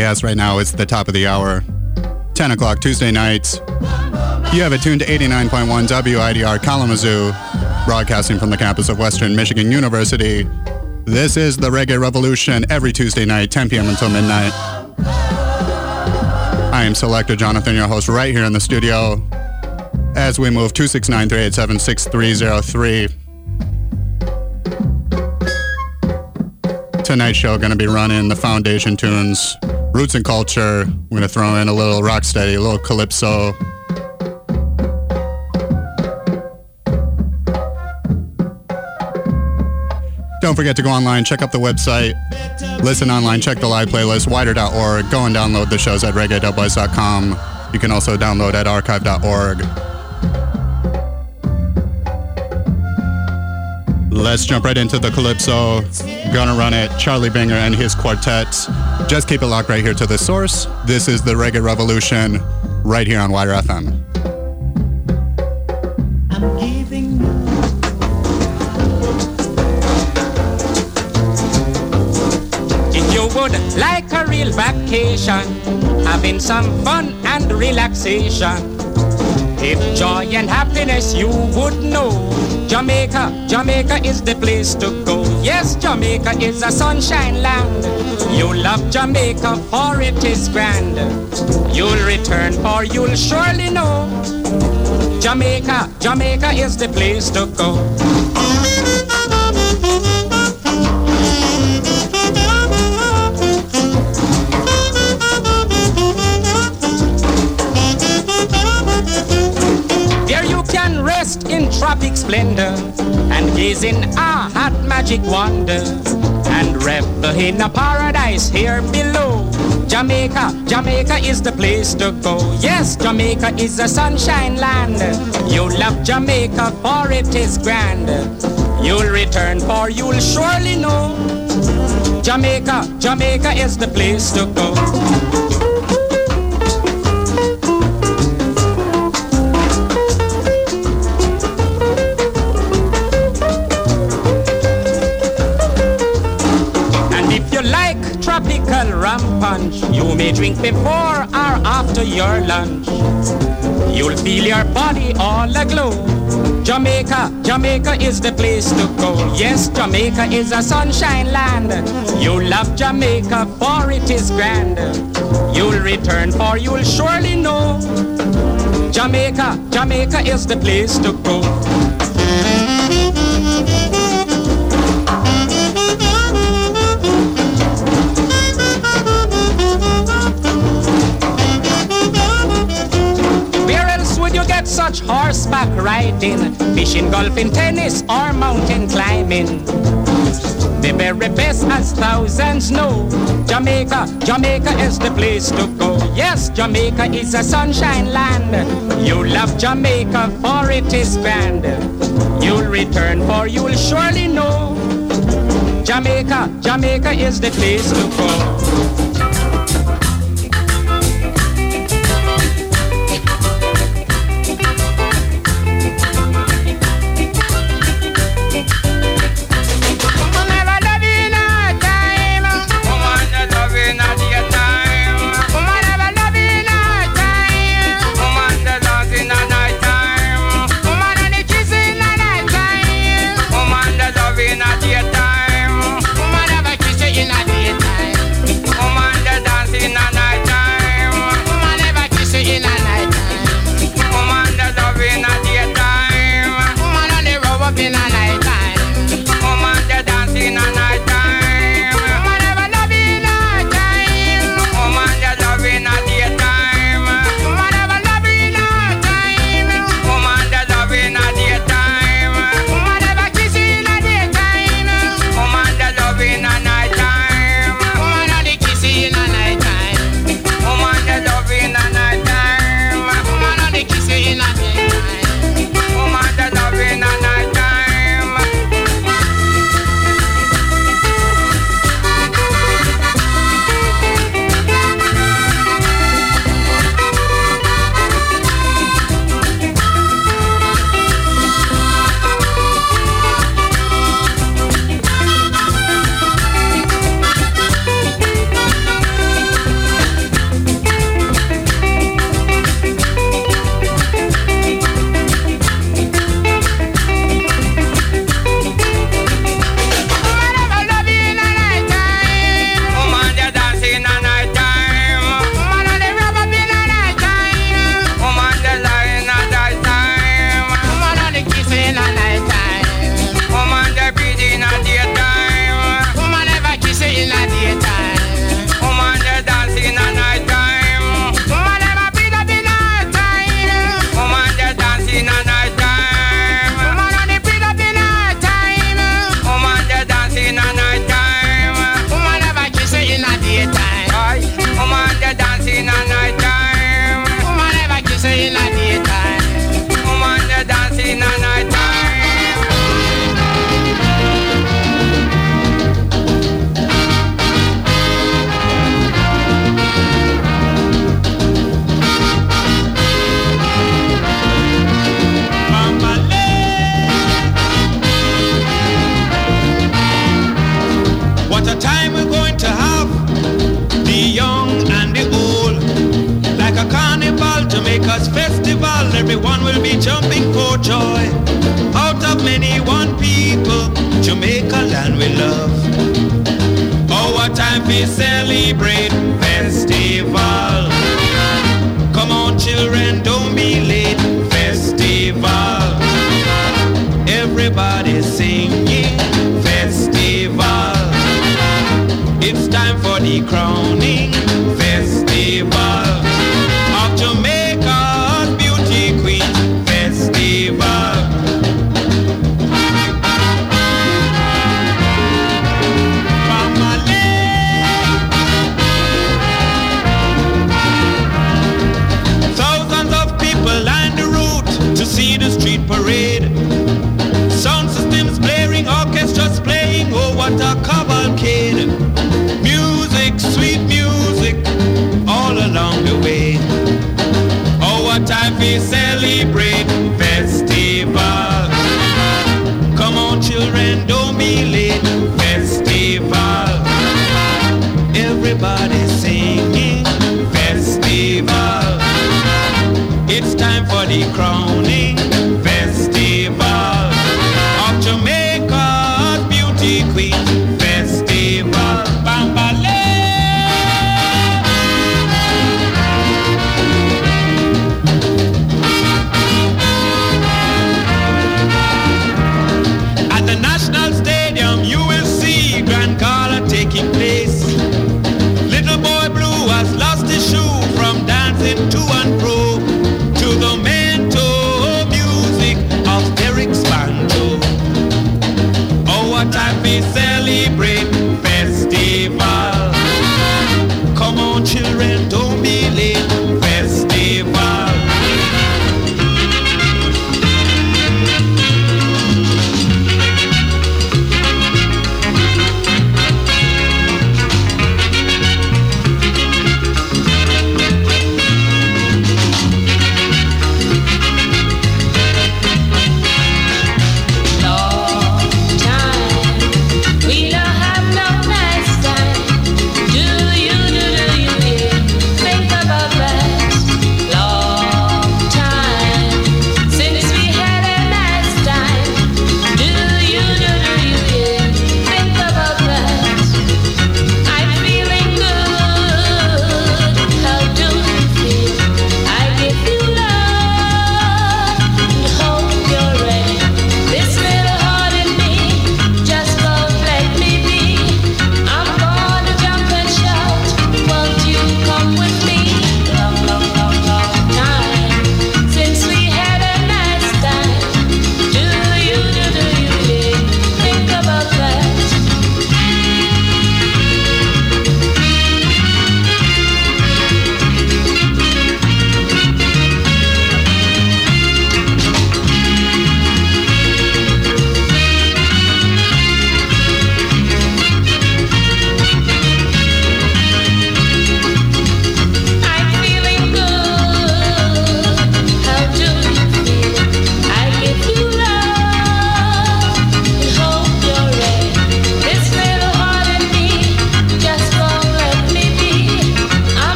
Yes, right now it's the top of the hour. 10 o'clock Tuesday nights. You have it tuned to 89.1 WIDR Kalamazoo, broadcasting from the campus of Western Michigan University. This is the Reggae Revolution every Tuesday night, 10 p.m. until midnight. I am Selector Jonathon, your host, right here in the studio as we move 269 387 6303. Tonight's show going to be running the foundation tunes, roots and culture. We're going to throw in a little rocksteady, a little calypso. Don't forget to go online, check out the website, listen online, check the live playlist, widr.org. Go and download the shows at reggae.buzz.com. You can also download at archive.org. Let's jump right into the Calypso. Gonna run it, Charlie Binger and his quartet. Just keep it locked right here to the source. This is the Reggae Revolution right here on WIDR FM. If you would like a real vacation, having some fun and relaxation. If joy and happiness you would know, Jamaica, Jamaica is the place to go. Yes, Jamaica is a sunshine land. You love Jamaica for it is grand. You'll return for you'll surely know. Jamaica, Jamaica is the place to go. There you can rest in tropic splendor and gaze in awe at magic wonder and revel in a paradise here below. Jamaica, Jamaica is the place to go. Yes, Jamaica is a sunshine land. You love Jamaica for it is grand. You'll return for you'll surely know. Jamaica, Jamaica is the place to go. Drink before or after your lunch. You'll feel your body all aglow. Jamaica, Jamaica is the place to go. Yes, Jamaica is a sunshine land. You love Jamaica for it is grand. You'll return for you'll surely know. Jamaica, Jamaica is the place to go. Fishing, golfing, tennis, or mountain climbing? The very best as thousands know. Jamaica, Jamaica is the place to go. Yes, Jamaica is a sunshine land. You love Jamaica for it is grand. You'll return for you'll surely know. Jamaica, Jamaica is the place to go.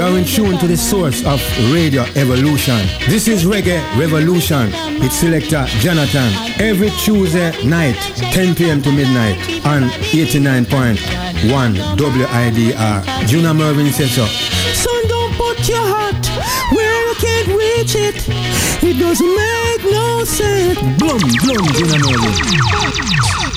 You're in tune to the source of Radio Evolution. This is Reggae Revolution with selector Jonathon. Every Tuesday night, 10 p.m. to midnight on 89.1 WIDR. Junior Murvin says so. Son, don't put your heart where you can't reach it. It doesn't make no sense. Blum, blum, Junior Murvin.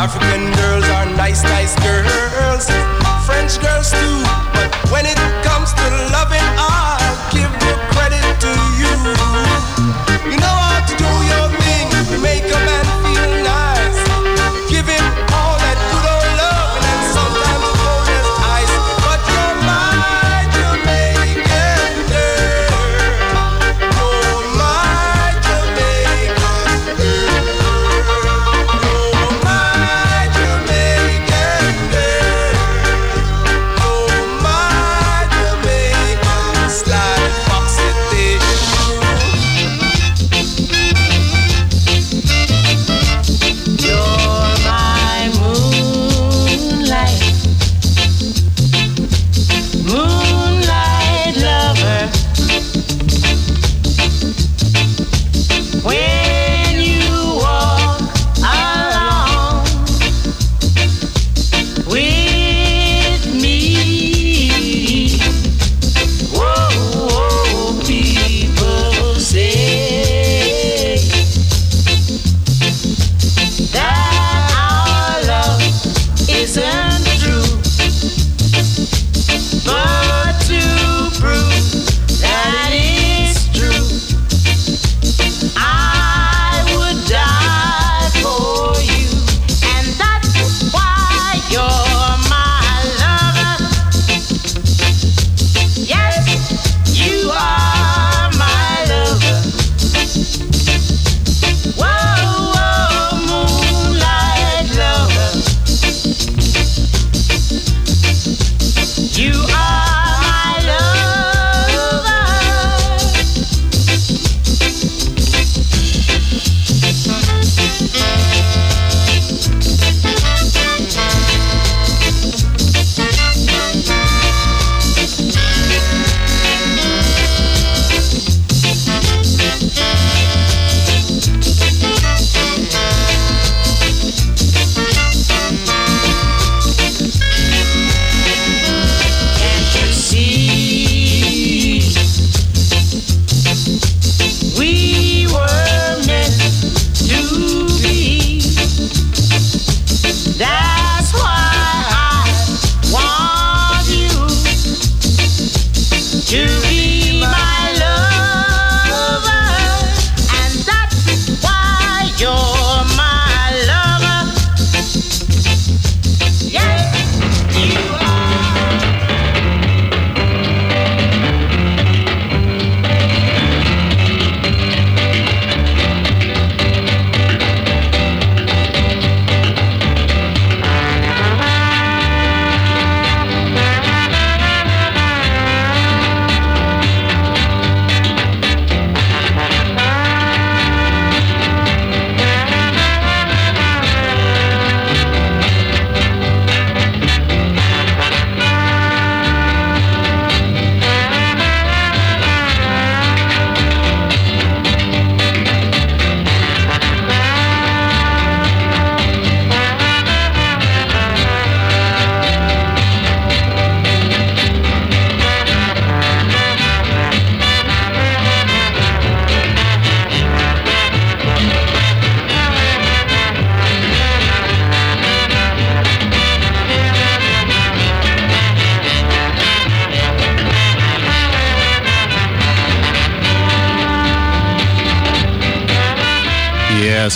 African girls are nice, nice girls. French girls too.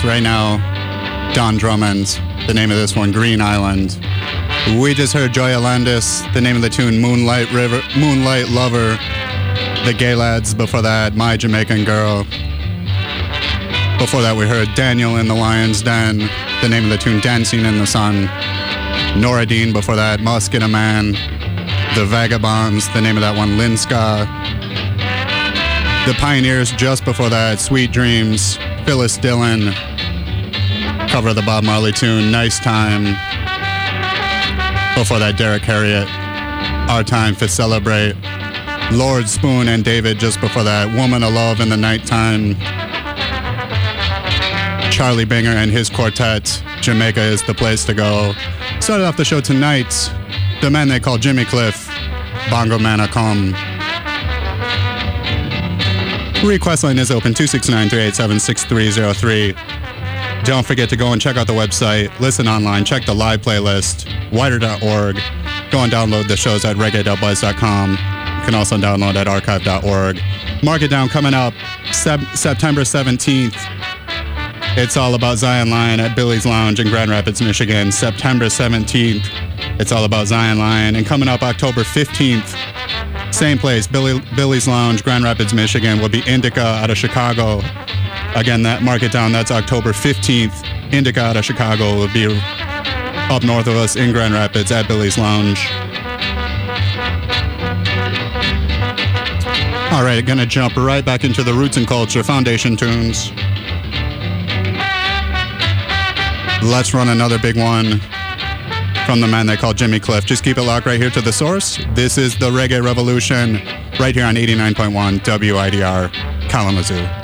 Right now, Don Drummond. The name of this one, Green Island. We just heard Joya Landis. The name of the tune, Moonlight River, Moonlight Lover. The Gaylads. Before that, My Jamaican Girl. Before that, we heard Daniel in the Lion's Den. The name of the tune, Dancing in the Sun. Nora Dean. Before that, Must Get a Man. The Vagabonds. The name of that one, Lindska. The Pioneers. Just before that, Sweet Dreams. Phyllis Dillon. Cover of the Bob Marley tune, Nice Time. Before that, Derrick Harriott. Our Time to Celebrate. Lord Spoon and David just before that, Woman of Love in the Nighttime. Charlie Binger and his quartet, Jamaica is the place to go. Started off the show tonight, the man they call Jimmy Cliff, Bongo Man a Come. Request line is open 269 387 6303. Don't forget to go and check out the website, listen online, check the live playlist, widr.org. Go and download the shows at reggae.buzz.com. You can also download at archive.org. Mark it down coming up Sep- September 17th. It's all about Zion Lion at Billy's Lounge in Grand Rapids, Michigan. September 17th. It's all about Zion Lion. And coming up October 15th, same place, Billy, Billy's Lounge, Grand Rapids, Michigan, will be Indica out of Chicago. Again, that mark it down. That's October 15th. Indica out of Chicago will be up north of us in Grand Rapids at Billy's Lounge. All right, gonna jump right back into the roots and culture foundation tunes. Let's run another big one from the man they call Jimmy Cliff. Just keep it locked right here to the source. This is the Reggae Revolution right here on 89.1 WIDR Kalamazoo.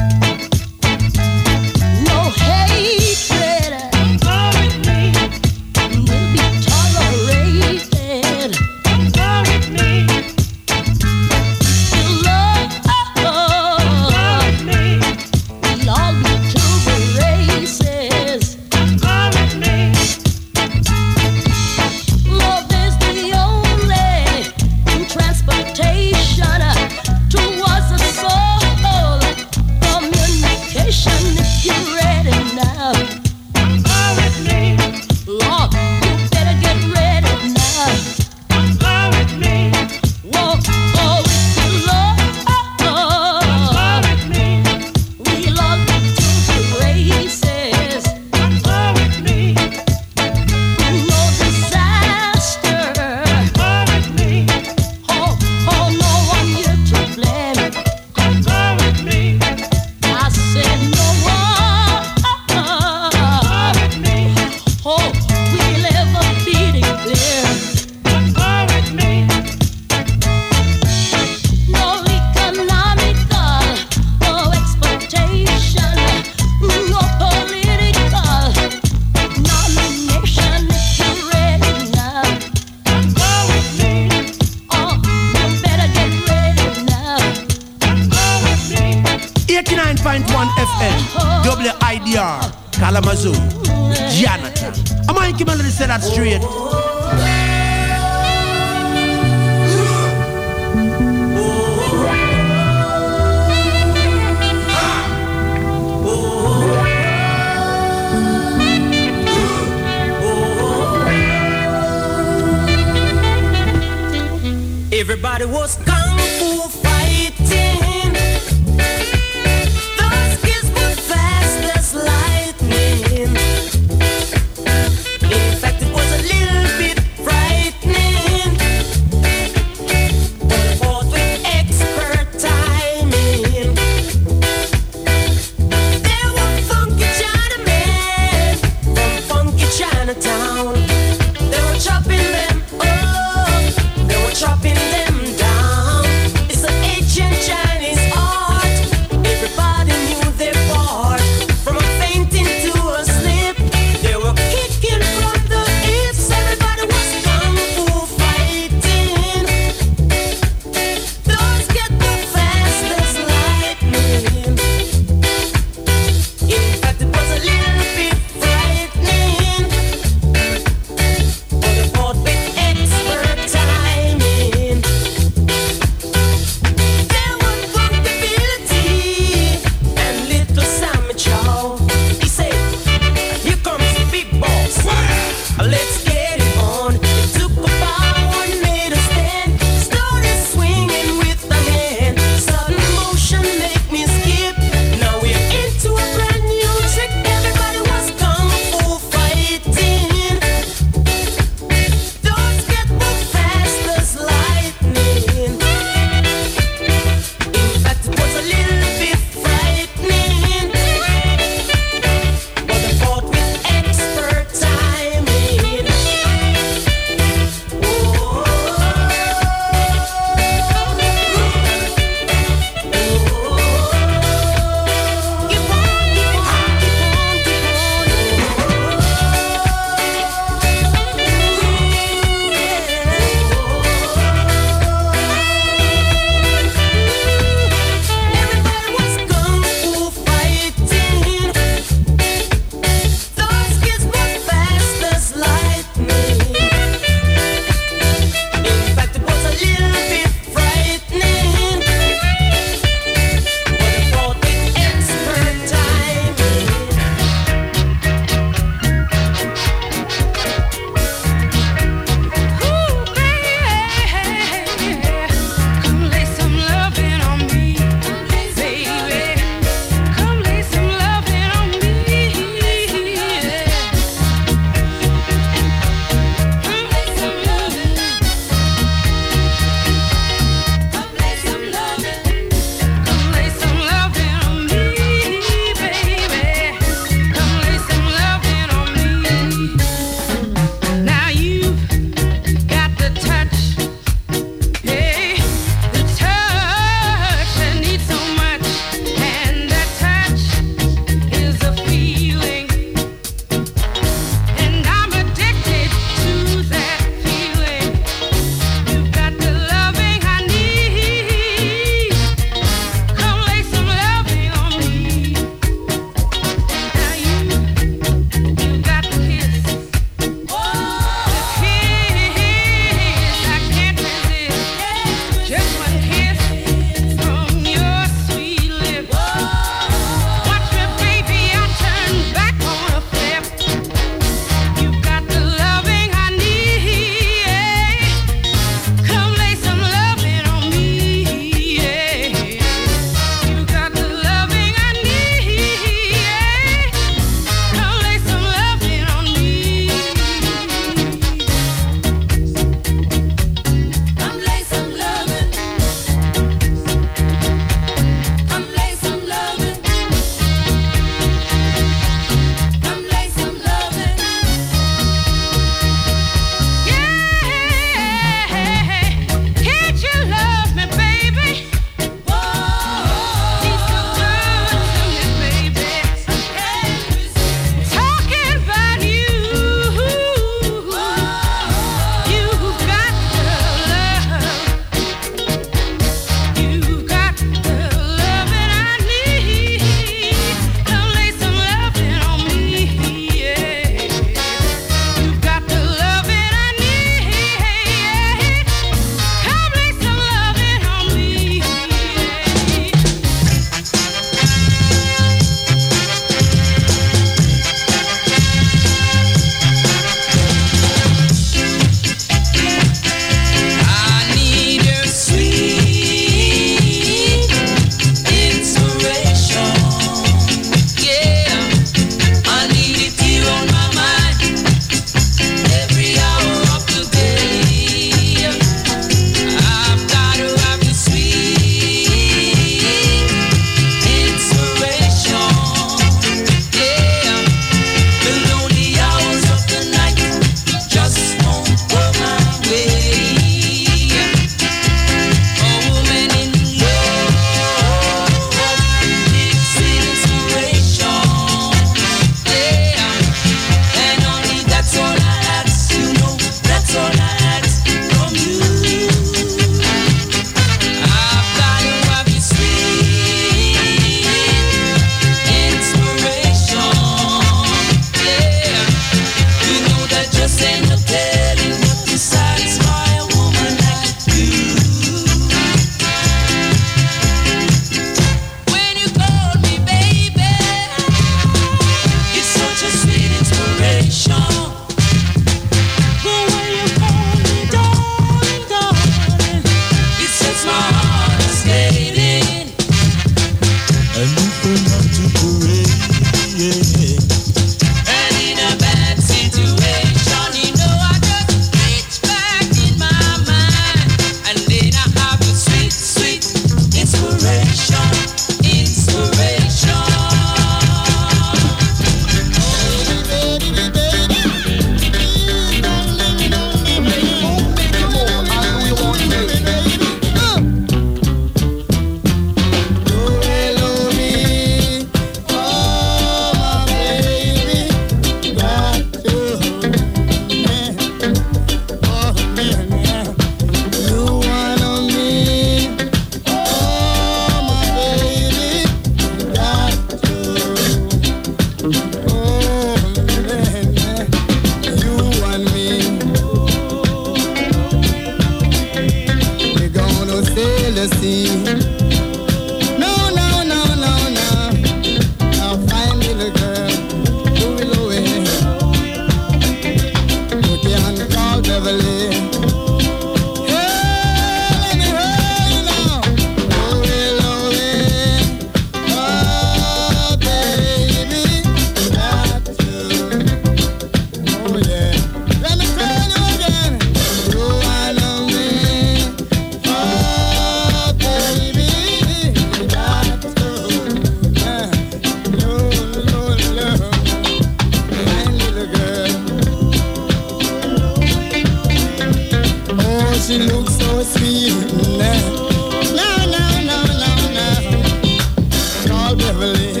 Call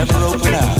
never open up,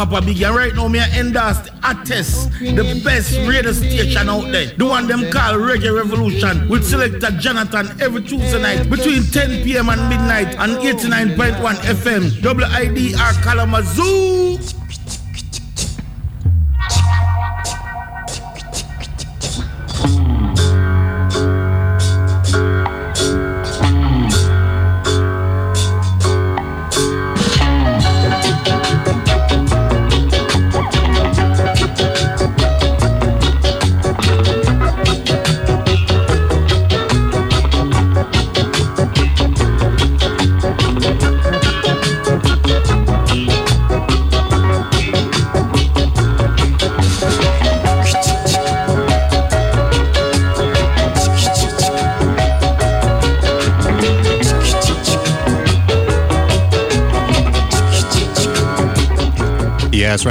Papa Biggie, and right now me I endorse the hottest, the best radio station out there. The one them call Reggae Revolution with selector Jonathon every Tuesday night between 10 p.m. and midnight on 89.1 FM, WIDR Kalamazoo.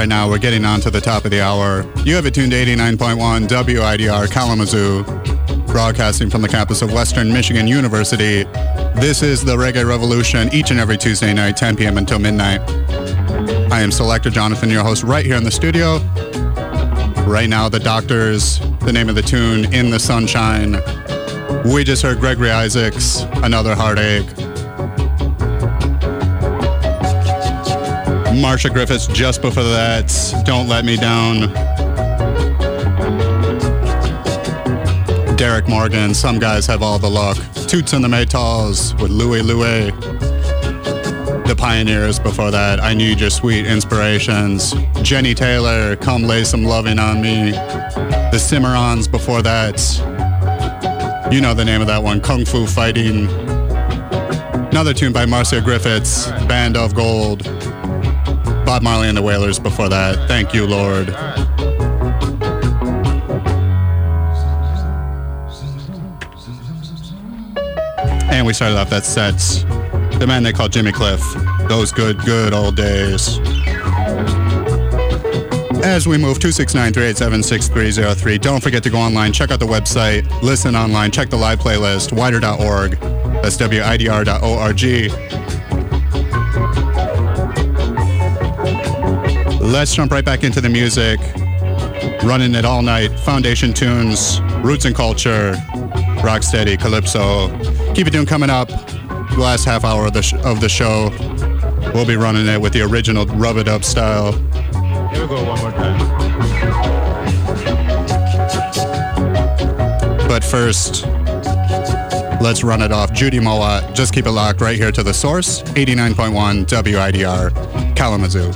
Right now we're getting on to the top of the hour. You have it tuned to 89.1 WIDR Kalamazoo, broadcasting from the campus of Western Michigan University. This is the Reggae Revolution each and every Tuesday night, 10 p.m. until midnight. I am Selector Jonathon, your host, right here in the studio. Right now, the Doctors, the name of the tune, In the Sunshine. We just heard Gregory Isaacs, Another Heartache. Marcia Griffiths just before that, Don't Let Me Down. Derrick Morgan, Some Guys Have All the Luck. Toots and the Maytals with Louie Louie. The Pioneers before that, I Need Your Sweet Inspirations. Jenny Taylor, Come Lay Some Loving on Me. The Cimarons before that. You know the name of that one, Kung Fu Fighting. Another tune by Marcia Griffiths, Band of Gold. Bob Marley and the Wailers before that. Thank you, Lord. And we started off that set. The man they call Jimmy Cliff. Those good, good old days. As we move 269-387-6303, don't forget to go online, check out the website, listen online, check the live playlist, wider.org. That's widr.org. Let's jump right back into the music. Running it all night. Foundation tunes, roots and culture, rocksteady, calypso. Keep it tuned coming up. The last half hour of the, sh- of the show. We'll be running it with the original rub it up style. Here we go one more time. But first, let's run it off. Judy Mowatt. Just keep it locked right here to the source 89.1 WIDR Kalamazoo.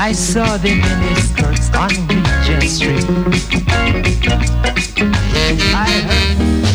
I saw the miniskirts on Regent Street. I heard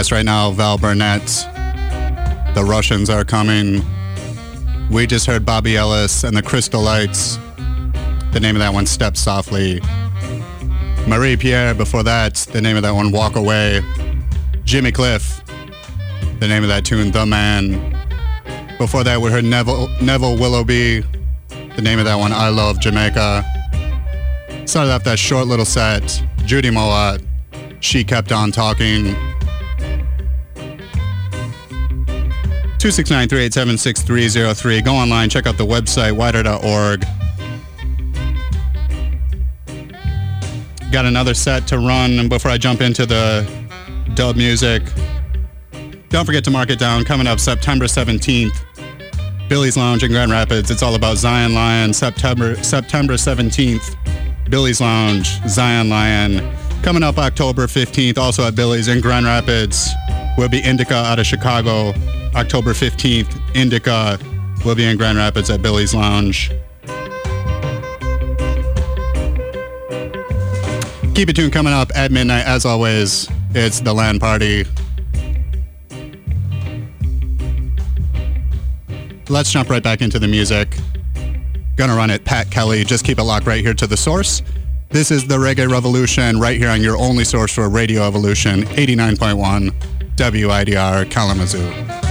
Yes, right now, Val Bennett. The Russians are coming. We just heard Bobby Ellis and the Crystalites. The name of that one, Step Softly. Marie Pierre, before that, the name of that one, Walk Away. Jimmy Cliff, the name of that tune, The Man. Before that, we heard Neville, Neville Willoughby, the name of that one, I Love Jamaica. Started off that short little set, Judy Mowatt, She Kept On Talking. 269-387-6303. Go online, check out the website, widr.org. Got another set to run before I jump into the dub music. Don't forget to mark it down. Coming up September 17th, Billy's Lounge in Grand Rapids. It's all about Zion Lion. September September 17th, Billy's Lounge, Zion Lion. Coming up October 15th, also at Billy's in Grand Rapids, will be Indica out of Chicago. October 15th, Indica will be in Grand Rapids at Billy's Lounge. Keep it tuned coming up at midnight. As always, it's the land party. Let's jump right back into the music. Gonna run it, Pat Kelly. Just keep it locked right here to the source. This is the Reggae Revolution right here on your only source for Radio Evolution, 89.1 WIDR Kalamazoo.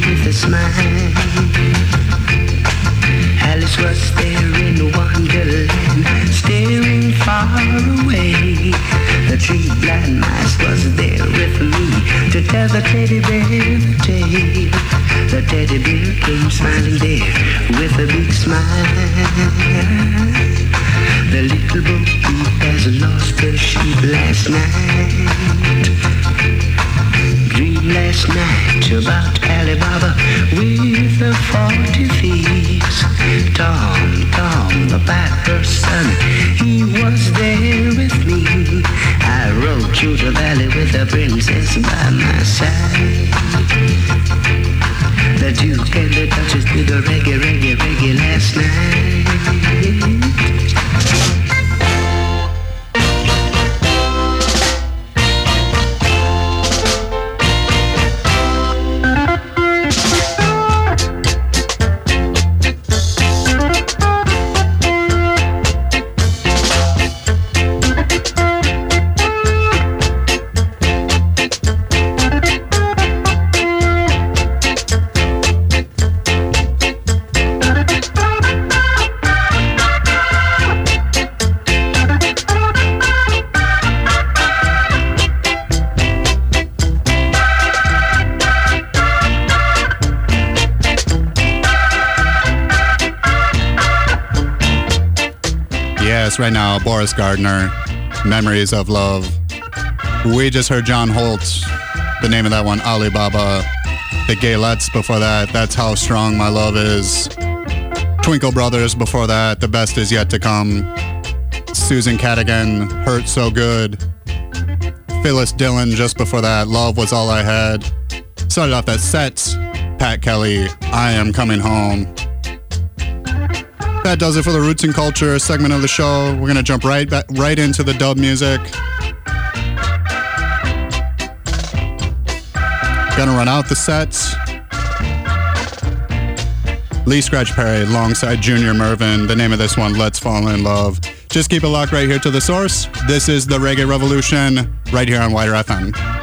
With a smile. Alice was in Wonderland, staring far away. The tree blind mice was there with me to tell the teddy bear the tale. The teddy bear came smiling there with a big smile. The little bo has lost her sheep last night. Last night about Alibaba with the forty thieves. Tom, Tom, the piper's son, he was there with me. I rode through the valley with the princess by my side. The Duke and the Duchess did a reggae, reggae, reggae last night. Right now, Boris Gardiner, Memories of Love. We just heard John Holt, the name of that one, Alibaba. The Gaylads before that, That's How Strong My Love Is. Twinkle Brothers before that, The Best Is Yet to Come. Susan Cadogan, Hurt So Good. Phyllis Dillon just before that, Love Was All I Had. Started off that set, Pat Kelly, I Am Coming Home. That does it for the Roots and Culture segment of the show. We're going to jump right back, right into the dub music. Gonna run out the sets. Lee Scratch Perry alongside Junior Murvin. The name of this one, Let's Fall in Love. Just keep it locked right here to the source. This is the Reggae Revolution right here on WIDR FM.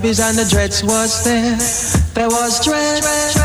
Tubby's and the Dreads was there. There was Dread.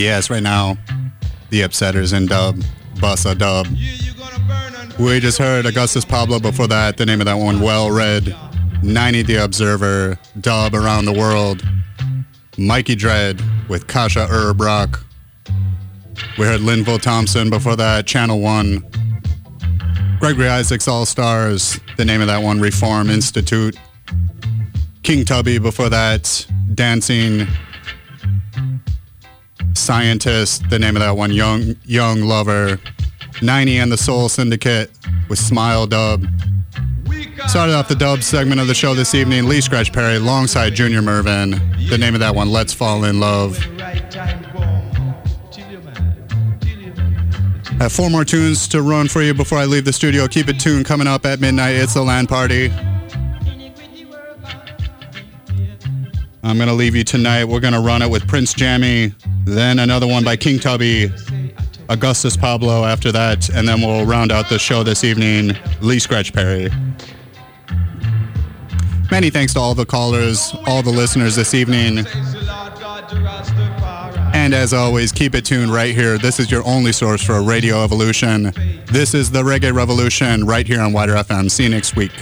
Yes, right now, the Upsetters in dub, Bussa Dub. We just heard Augustus Pablo before that, the name of that one, Well Read. Niney The Observer, dub around the world. Mikey Dread with Kasha Herb Rock. We heard Linval Thompson before that, Channel 1. Gregory Isaacs All Stars, the name of that one, Reform Institute. King Tubby before that, Dancing Scientist, the name of that one, Young Young Lover. Niney and the Soul Syndicate with Smile Dub. Started off the dub segment of the show this evening, Lee Scratch Perry alongside Junior Murvin. The name of that one, Let's Fall in Love. I have four more tunes to run for you before I leave the studio. Keep it tuned. Coming up at midnight, it's the land party. I'm going to leave you tonight. We're going to run it with Prince Jammy, then another one by King Tubby, Augustus Pablo after that, and then we'll round out the show this evening, Lee Scratch Perry. Many thanks to all the callers, all the listeners this evening. And as always, keep it tuned right here. This is your only source for Radio Evolution. This is the Reggae Revolution right here on WIDR FM. See you next week.